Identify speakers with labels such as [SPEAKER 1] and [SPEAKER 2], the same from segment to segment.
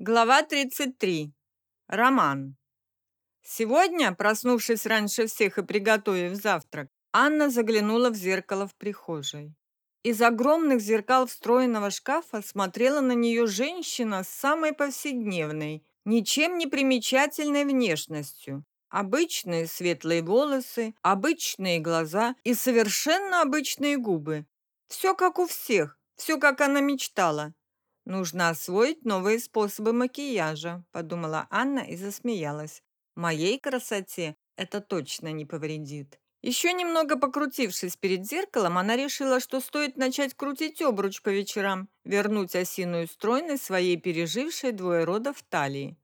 [SPEAKER 1] Глава 33. Роман. Сегодня, проснувшись раньше всех и приготовив завтрак, Анна заглянула в зеркало в прихожей. Из огромных зеркал встроенного шкафа смотрела на нее женщина с самой повседневной, ничем не примечательной внешностью. Обычные светлые волосы, обычные глаза и совершенно обычные губы. Все как у всех, все как она мечтала. Нужно освоить новые способы макияжа, подумала Анна и засмеялась. Моей красоте это точно не повредит. Еще немного покрутившись перед зеркалом, она решила, что стоит начать крутить обруч по вечерам, вернуть осиную стройность своей пережившей двое родов талии.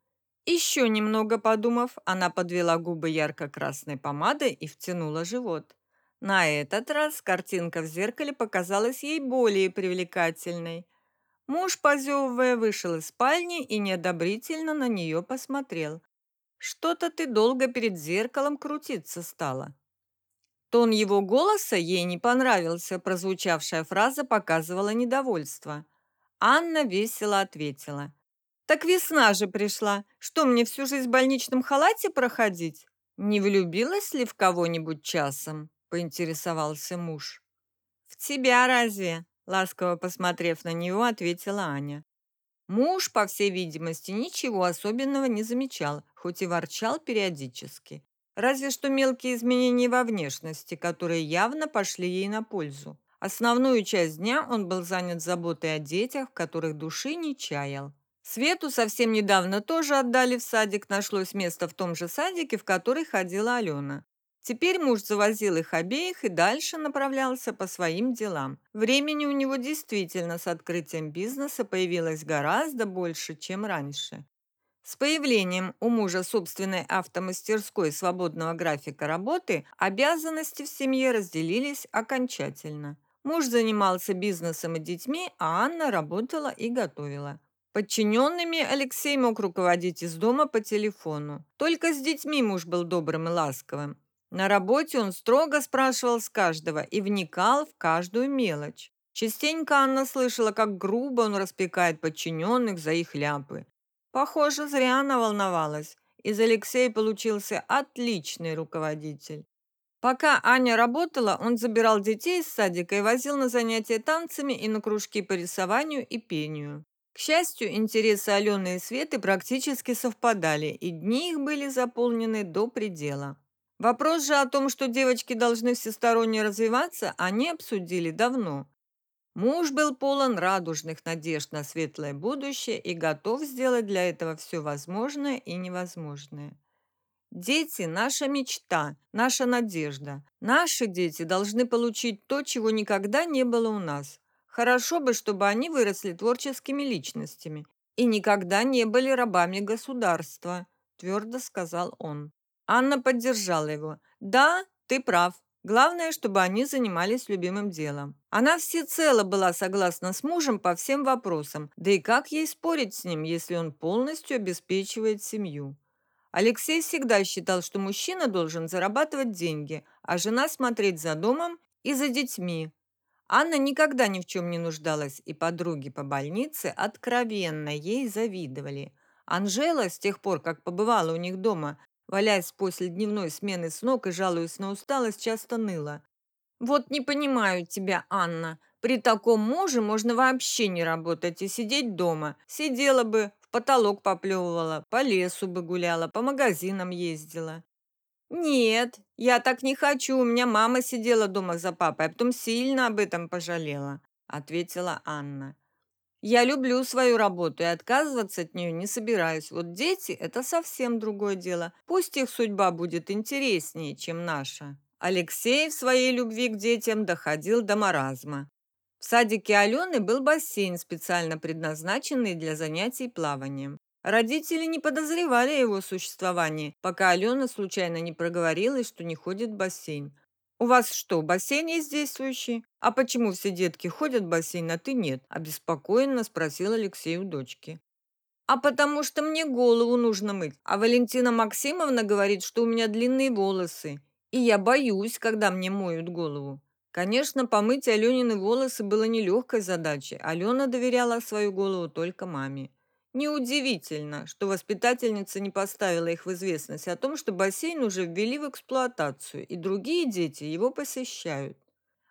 [SPEAKER 1] Еще немного подумав, она подвела губы ярко-красной помадой и втянула живот. На этот раз картинка в зеркале показалась ей более привлекательной. Муж, позевывая, вышел из спальни и неодобрительно на нее посмотрел. «Что-то ты долго перед зеркалом крутиться стала». Тон его голоса ей не понравился, прозвучавшая фраза показывала недовольство. Анна весело ответила. «Так весна же пришла. Что, мне всю жизнь в больничном халате проходить?» «Не влюбилась ли в кого-нибудь часом?» – поинтересовался муж. «В тебя разве?» Ласково посмотрев на него, ответила Аня. Муж, по всей видимости, ничего особенного не замечал, хоть и ворчал периодически. Разве что мелкие изменения во внешности, которые явно пошли ей на пользу. Основную часть дня он был занят заботой о детях, в которых души не чаял. Свету совсем недавно тоже отдали в садик, нашлось место в том же садике, в который ходила Алена. Теперь муж завозил их обеих и дальше направлялся по своим делам. Времени у него действительно с открытием бизнеса появилось гораздо больше, чем раньше. С появлением у мужа собственной автомастерской свободного графика работы обязанности в семье разделились окончательно. Муж занимался бизнесом и детьми, а Анна работала и готовила. Подчиненными Алексей мог руководить из дома по телефону. Только с детьми муж был добрым и ласковым. На работе он строго спрашивал с каждого и вникал в каждую мелочь. Частенько Анна слышала, как грубо он распекает подчиненных за их ляпы. Похоже, зря она волновалась. Из Алексея получился отличный руководитель. Пока Аня работала, он забирал детей из садика и возил на занятия танцами и на кружки по рисованию и пению. К счастью, интересы Алены и Светы практически совпадали, и дни их были заполнены до предела. Вопрос же о том, что девочки должны всесторонне развиваться, они обсудили давно. Муж был полон радужных надежд на светлое будущее и готов сделать для этого все возможное и невозможное. Дети – наша мечта, наша надежда. Наши дети должны получить то, чего никогда не было у нас. Хорошо бы, чтобы они выросли творческими личностями и никогда не были рабами государства, твердо сказал он. Анна поддержала его. «Да, ты прав. Главное, чтобы они занимались любимым делом. Она всецело была согласна с мужем по всем вопросам. Да и как ей спорить с ним, если он полностью обеспечивает семью? Алексей всегда считал, что мужчина должен зарабатывать деньги, а жена смотреть за домом и за детьми. Анна никогда ни в чем не нуждалась, и подруги по больнице откровенно ей завидовали. Анжела, с тех пор, как побывала у них дома, Валяясь после дневной смены с ног и жалуясь на усталость, часто ныла. «Вот не понимаю тебя, Анна. При таком муже можно вообще не работать и сидеть дома. Сидела бы, в потолок поплевывала, по лесу бы гуляла, по магазинам ездила». «Нет, я так не хочу. У меня мама сидела дома за папой, а потом сильно об этом пожалела», ответила Анна. Я люблю свою работу и отказываться от нее не собираюсь. Вот дети – это совсем другое дело. Пусть их судьба будет интереснее, чем наша. Алексей в своей любви к детям доходил до маразма. В садике Алены был бассейн, специально предназначенный для занятий плаванием. Родители не подозревали о его существовании, пока Алена случайно не проговорилась, что не ходит в бассейн. «У вас что, бассейн есть действующий? А почему все детки ходят в бассейн, а ты нет?» – обеспокоенно спросил Алексей у дочки. «А потому что мне голову нужно мыть, а Валентина Максимовна говорит, что у меня длинные волосы, и я боюсь, когда мне моют голову». Конечно, помыть Аленины волосы было нелегкой задачей. Алена доверяла свою голову только маме. Неудивительно, что воспитательница не поставила их в известность о том, что бассейн уже ввели в эксплуатацию, и другие дети его посещают.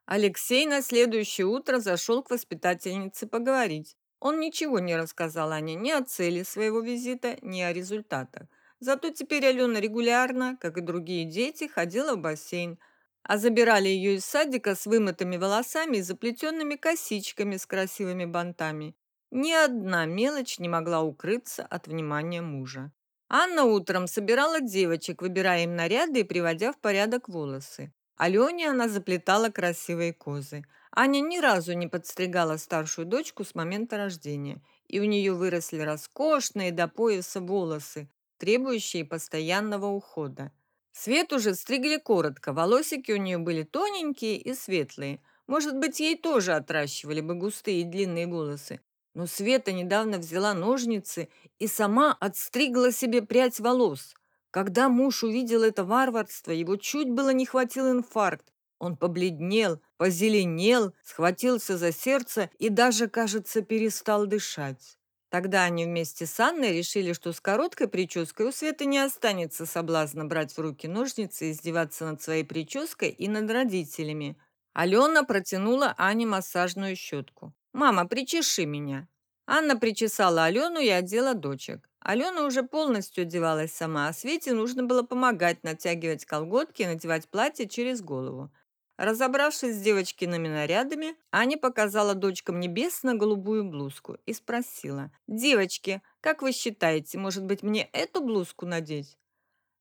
[SPEAKER 1] Алексей на следующее утро зашел к воспитательнице поговорить. Он ничего не рассказал Ане ни о цели своего визита, ни о результатах. Зато теперь Алена регулярно, как и другие дети, ходила в бассейн, а забирали ее из садика с вымытыми волосами и заплетенными косичками с красивыми бантами. Ни одна мелочь не могла укрыться от внимания мужа. Анна утром собирала девочек, выбирая им наряды и приводя в порядок волосы. Алене она заплетала красивые козы. Аня ни разу не подстригала старшую дочку с момента рождения, и у нее выросли роскошные до пояса волосы, требующие постоянного ухода. Свет уже стригли коротко, волосики у нее были тоненькие и светлые. Может быть, ей тоже отращивали бы густые и длинные волосы, но Света недавно взяла ножницы и сама отстригла себе прядь волос. Когда муж увидел это варварство, его чуть было не хватил инфаркт. Он побледнел, позеленел, схватился за сердце и даже, кажется, перестал дышать. Тогда они вместе с Анной решили, что с короткой прической у Светы не останется соблазна брать в руки ножницы и издеваться над своей прической и над родителями. Алена протянула Ане массажную щетку. «Мама, причеши меня». Анна причесала Алену и одела дочек. Алена уже полностью одевалась сама, а Свете нужно было помогать натягивать колготки и надевать платье через голову. Разобравшись с девочкиными нарядами, Аня показала дочкам небесно-голубую блузку и спросила. «Девочки, как вы считаете, может быть, мне эту блузку надеть?»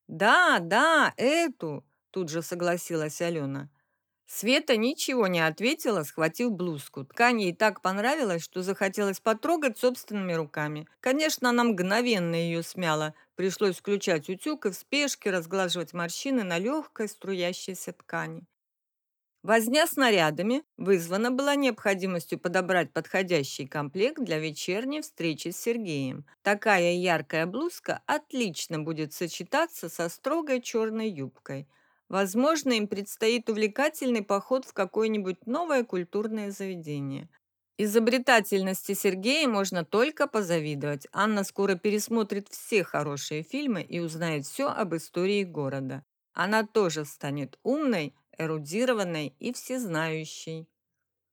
[SPEAKER 1] «Да, да, эту!» – тут же согласилась Алена. Света ничего не ответила, схватив блузку. Ткань ей так понравилась, что захотелось потрогать собственными руками. Конечно, она мгновенно ее смяла. Пришлось включать утюг и в спешке разглаживать морщины на легкой струящейся ткани. Возня с нарядами вызвана была необходимостью подобрать подходящий комплект для вечерней встречи с Сергеем. Такая яркая блузка отлично будет сочетаться со строгой черной юбкой – Возможно, им предстоит увлекательный поход в какое-нибудь новое культурное заведение. Изобретательности Сергея можно только позавидовать. Анна скоро пересмотрит все хорошие фильмы и узнает все об истории города. Она тоже станет умной, эрудированной и всезнающей.